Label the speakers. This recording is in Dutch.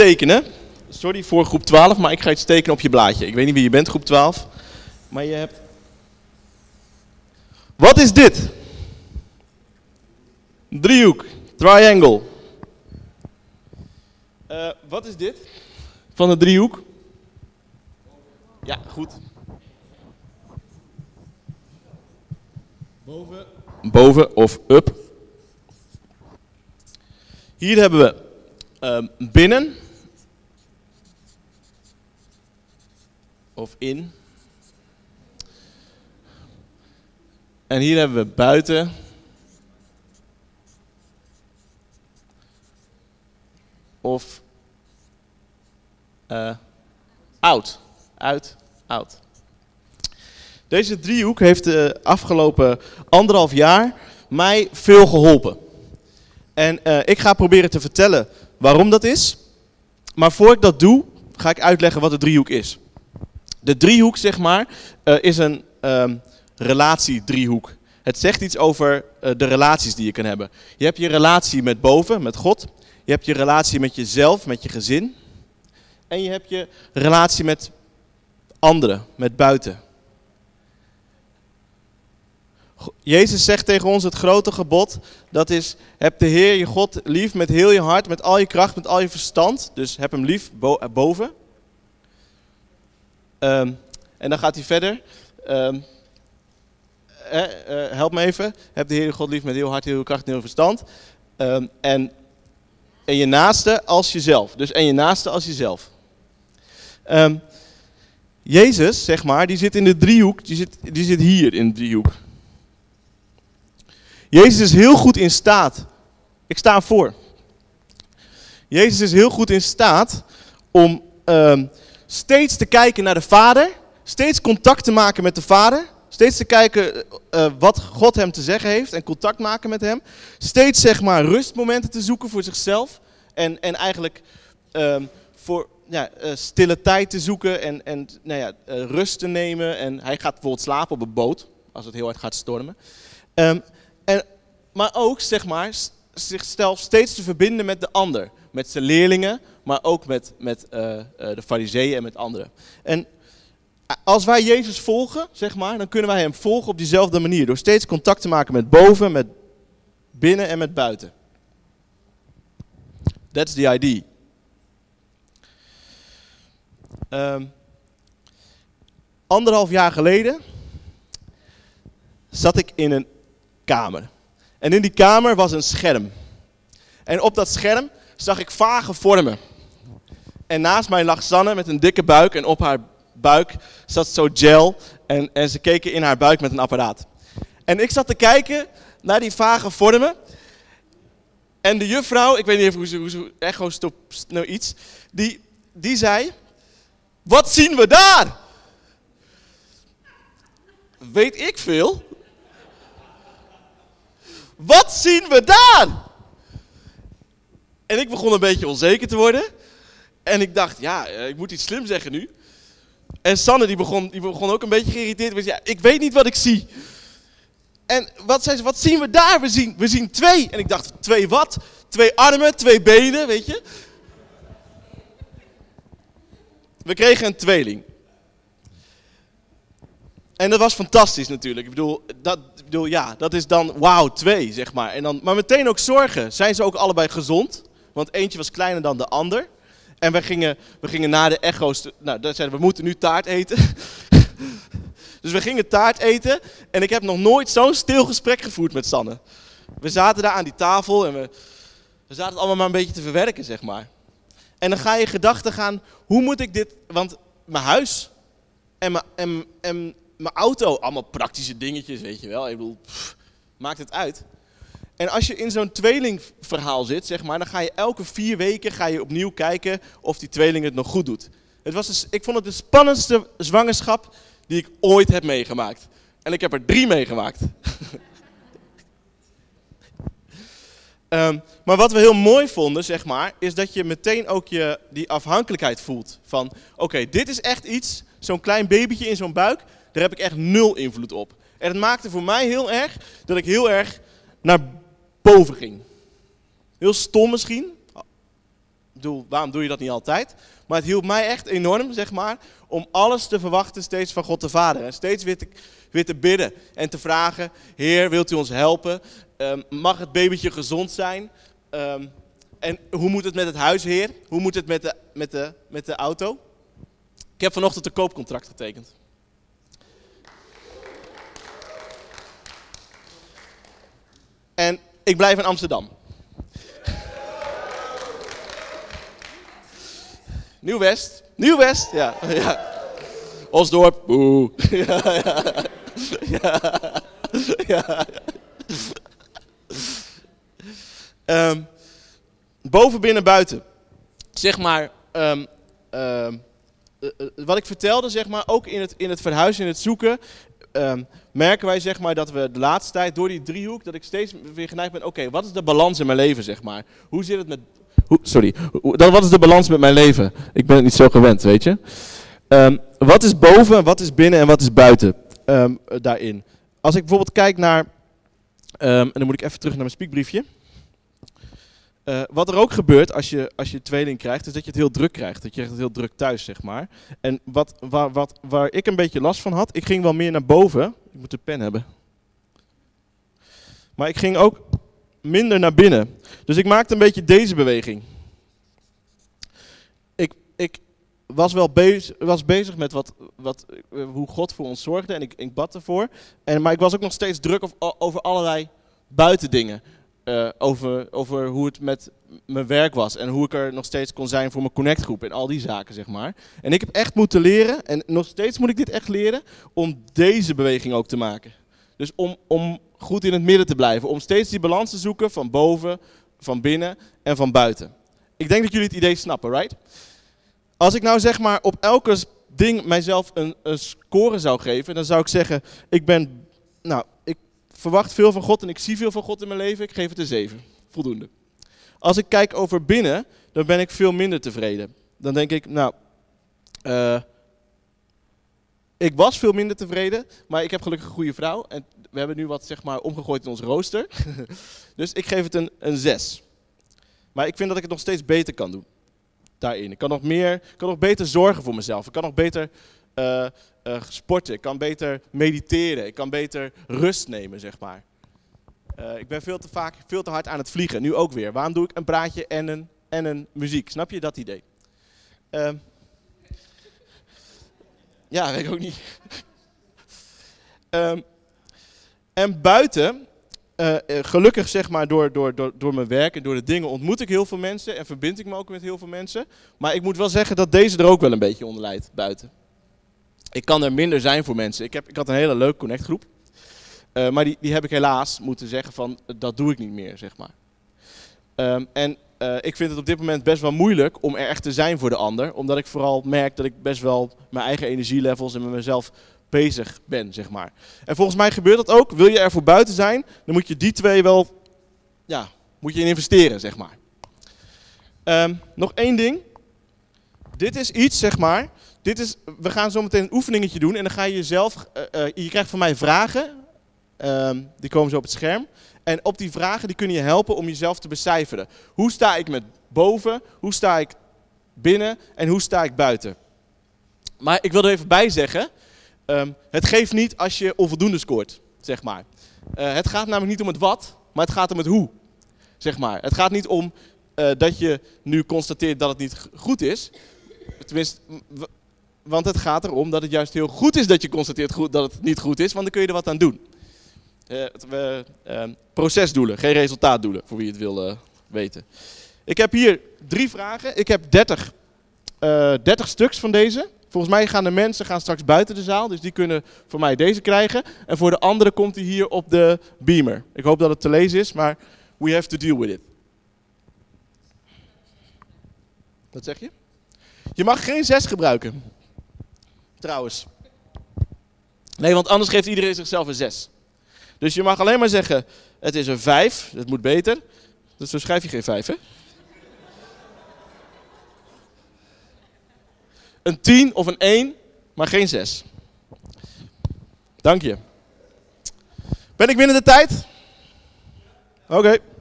Speaker 1: tekenen. Sorry voor groep 12, maar ik ga iets tekenen op je blaadje. Ik weet niet wie je bent, groep 12. Maar je hebt... Wat is dit? Driehoek. Triangle. Uh, wat is dit? Van de driehoek? Ja, goed. Boven. Boven of up. Hier hebben we uh, binnen. Of in. En hier hebben we buiten. Of uh, oud. Uit, oud. Deze driehoek heeft de afgelopen anderhalf jaar mij veel geholpen. En uh, ik ga proberen te vertellen waarom dat is. Maar voor ik dat doe, ga ik uitleggen wat de driehoek is. De driehoek, zeg maar, uh, is een um, relatiedriehoek. Het zegt iets over uh, de relaties die je kan hebben. Je hebt je relatie met boven, met God. Je hebt je relatie met jezelf, met je gezin. En je hebt je relatie met anderen, met buiten. Jezus zegt tegen ons het grote gebod, dat is, heb de Heer je God lief met heel je hart, met al je kracht, met al je verstand. Dus heb hem lief boven. Um, en dan gaat hij verder. Um, eh, help me even. Heb de Heer God lief met heel hart, heel kracht, heel je verstand. Um, en, en je naaste als jezelf. Dus en je naaste als jezelf. Jezus, zeg maar, die zit in de driehoek, die zit, die zit hier in de driehoek. Jezus is heel goed in staat. Ik sta voor. Jezus is heel goed in staat om steeds te kijken naar de Vader, steeds contact te maken met de Vader, steeds te kijken uh, wat God hem te zeggen heeft en contact maken met hem, steeds zeg maar rustmomenten te zoeken voor zichzelf en, en eigenlijk um, voor ja, uh, stille tijd te zoeken en, en nou ja, rust te nemen. En hij gaat bijvoorbeeld slapen op een boot, als het heel hard gaat stormen. Um, en, maar ook, zeg maar, zichzelf steeds te verbinden met de ander. Met zijn leerlingen, maar ook met, met uh, de fariseeën en met anderen. En als wij Jezus volgen, zeg maar, dan kunnen wij hem volgen op diezelfde manier. Door steeds contact te maken met boven, met binnen en met buiten. That's the idea. Um, anderhalf jaar geleden zat ik in een kamer. En in die kamer was een scherm. En op dat scherm zag ik vage vormen. En naast mij lag Sanne met een dikke buik en op haar buik zat zo gel en, en ze keken in haar buik met een apparaat. En ik zat te kijken naar die vage vormen. En de juffrouw, ik weet niet even hoe ze, hoe ze echo nou iets, die, die zei, wat zien we daar? Weet ik veel? Wat zien we daar? En ik begon een beetje onzeker te worden. En ik dacht, ja, ik moet iets slim zeggen nu. En Sanne die begon, die begon ook een beetje geïrriteerd. Want ja, ik weet niet wat ik zie. En wat zei ze, wat zien we daar? We zien, we zien twee. En ik dacht, twee wat? Twee armen, twee benen, weet je? We kregen een tweeling. En dat was fantastisch natuurlijk. Ik bedoel, dat, bedoel ja, dat is dan wauw, twee, zeg maar. En dan, maar meteen ook zorgen. Zijn ze ook allebei gezond? Want eentje was kleiner dan de ander. En we gingen, we gingen na de echo's, nou, zeiden we moeten nu taart eten. dus we gingen taart eten. En ik heb nog nooit zo'n stil gesprek gevoerd met Sanne. We zaten daar aan die tafel en we, we zaten allemaal maar een beetje te verwerken, zeg maar. En dan ga je gedachten gaan, hoe moet ik dit, want mijn huis en mijn, en, en mijn auto, allemaal praktische dingetjes, weet je wel. Ik bedoel, maakt het uit. En als je in zo'n tweelingverhaal zit, zeg maar, dan ga je elke vier weken ga je opnieuw kijken of die tweeling het nog goed doet. Het was dus, ik vond het de spannendste zwangerschap die ik ooit heb meegemaakt. En ik heb er drie meegemaakt. Um, maar wat we heel mooi vonden, zeg maar, is dat je meteen ook je, die afhankelijkheid voelt. Van, oké, dit is echt iets, zo'n klein babytje in zo'n buik, daar heb ik echt nul invloed op. En het maakte voor mij heel erg dat ik heel erg naar boven ging. Heel stom misschien, bedoel, waarom doe je dat niet altijd? Maar het hielp mij echt enorm, zeg maar, om alles te verwachten steeds van God de Vader. En steeds weer te, te bidden en te vragen, Heer, wilt u ons helpen? Ehm, mag het babytje gezond zijn? Ehm, en hoe moet het met het huis, Heer? Hoe moet het met de, met de, met de auto? Ik heb vanochtend een koopcontract getekend. En ik blijf in Amsterdam. Nieuw-West. Nieuw-West, ja. ja. Osdorp, boe. ja, ja. Um, boven, binnen, buiten. Zeg maar, um, um, wat ik vertelde, zeg maar, ook in het, in het verhuizen, in het zoeken, merken wij zeg maar, dat we de laatste tijd door die driehoek, dat ik steeds weer geneigd ben, oké, wat is de balans in mijn leven, zeg maar? Hoe zit het met, hoe, sorry, dan, wat is de balans met mijn leven? Ik ben het niet zo gewend, weet je. Um, wat is boven, wat is binnen en wat is buiten um, daarin? Als ik bijvoorbeeld kijk naar, um, en dan moet ik even terug naar mijn spiekbriefje. Uh, wat er ook gebeurt als je, als je tweeling krijgt, is dat je het heel druk krijgt. Dat je het heel druk thuis, zeg maar. En wat, waar, wat, waar ik een beetje last van had, ik ging wel meer naar boven. Ik moet de pen hebben. Maar ik ging ook minder naar binnen. Dus ik maakte een beetje deze beweging. Ik, ik was wel bezig, was bezig met wat, wat, eh, hoe God voor ons zorgde en ik, ik bad ervoor. En, maar ik was ook nog steeds druk over allerlei buitendingen. Uh, over, over hoe het met mijn werk was en hoe ik er nog steeds kon zijn voor mijn connectgroep en al die zaken, zeg maar. En ik heb echt moeten leren, en nog steeds moet ik dit echt leren, om deze beweging ook te maken. Dus om, om goed in het midden te blijven, om steeds die balans te zoeken van boven, van binnen en van buiten. Ik denk dat jullie het idee snappen, right? Als ik nou zeg maar op elke ding mijzelf een, een score zou geven, dan zou ik zeggen, ik ben, nou, verwacht veel van God en ik zie veel van God in mijn leven, ik geef het een 7. Voldoende. Als ik kijk over binnen, dan ben ik veel minder tevreden. Dan denk ik, nou, uh, ik was veel minder tevreden, maar ik heb gelukkig een goede vrouw. En we hebben nu wat zeg maar, omgegooid in ons rooster. dus ik geef het een, een 6. Maar ik vind dat ik het nog steeds beter kan doen. Daarin. Ik kan nog, meer, kan nog beter zorgen voor mezelf. Ik kan nog beter uh, uh, sporten. Ik kan beter mediteren. Ik kan beter rust nemen, zeg maar. Uh, ik ben veel te vaak veel te hard aan het vliegen. Nu ook weer. Waarom doe ik een praatje en een, en een muziek? Snap je dat idee? Uh, ja, weet ik ook niet. um, en buiten, uh, gelukkig zeg maar door, door, door, door mijn werk en door de dingen ontmoet ik heel veel mensen en verbind ik me ook met heel veel mensen. Maar ik moet wel zeggen dat deze er ook wel een beetje onder leidt, buiten. Ik kan er minder zijn voor mensen. Ik, heb, ik had een hele leuke connectgroep. Uh, maar die, die heb ik helaas moeten zeggen van, dat doe ik niet meer, zeg maar. Um, en uh, ik vind het op dit moment best wel moeilijk om er echt te zijn voor de ander. Omdat ik vooral merk dat ik best wel mijn eigen energielevels en met mezelf bezig ben, zeg maar. En volgens mij gebeurt dat ook. Wil je er voor buiten zijn, dan moet je die twee wel, ja, moet je in investeren, zeg maar. Um, nog één ding. Dit is iets, zeg maar. Dit is, we gaan zo meteen een oefeningetje doen en dan ga je jezelf, uh, uh, je krijgt van mij vragen. Um, die komen zo op het scherm. En op die vragen die kunnen je helpen om jezelf te becijferen. Hoe sta ik met boven? Hoe sta ik binnen? En hoe sta ik buiten? Maar ik wil er even bij zeggen, um, het geeft niet als je onvoldoende scoort, zeg maar. Uh, het gaat namelijk niet om het wat, maar het gaat om het hoe, zeg maar. Het gaat niet om dat je nu constateert dat het niet goed is. Tenminste, want het gaat erom dat het juist heel goed is dat je constateert goed, dat het niet goed is, want dan kun je er wat aan doen. Uh, we, uh, procesdoelen, geen resultaatdoelen, voor wie het wil uh, weten. Ik heb hier drie vragen. Ik heb 30, 30 stuks van deze. Volgens mij gaan de mensen gaan straks buiten de zaal, dus die kunnen voor mij deze krijgen. En voor de anderen komt hij hier op de beamer. Ik hoop dat het te lezen is, maar we have to deal with it. Wat zeg je? Je mag geen 6 gebruiken. Trouwens. Nee, want anders geeft iedereen zichzelf een 6. Dus je mag alleen maar zeggen, het is een 5, dat moet beter. Dus zo schrijf je geen 5, hè? Een 10 of een 1, maar geen 6. Dank je. Ben ik binnen de tijd? Oké. Okay.